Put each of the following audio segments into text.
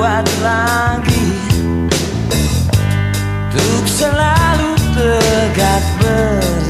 kuat lagi. Untuk selalu tegak berdiri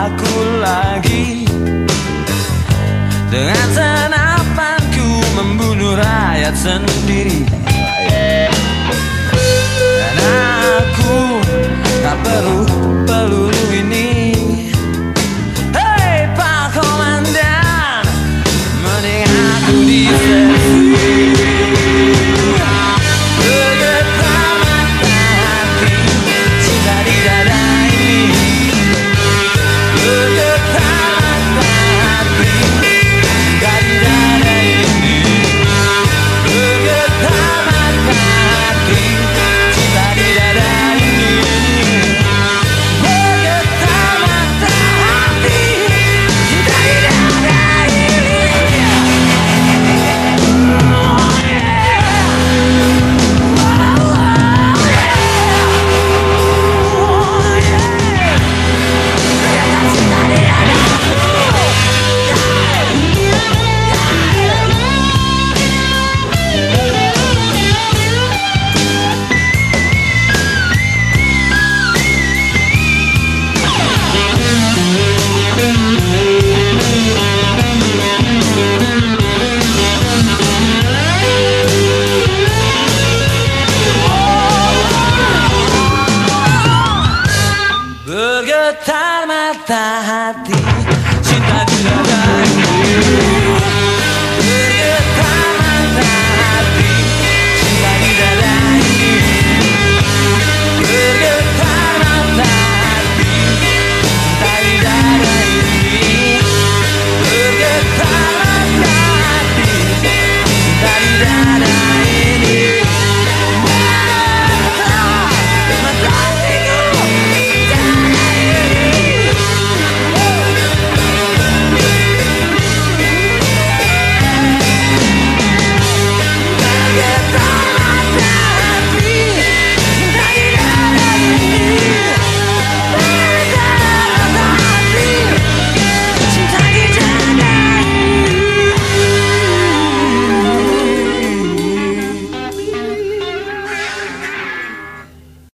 aku lagi. Dengan senapanku membunuh rakyat sendiri Mata hati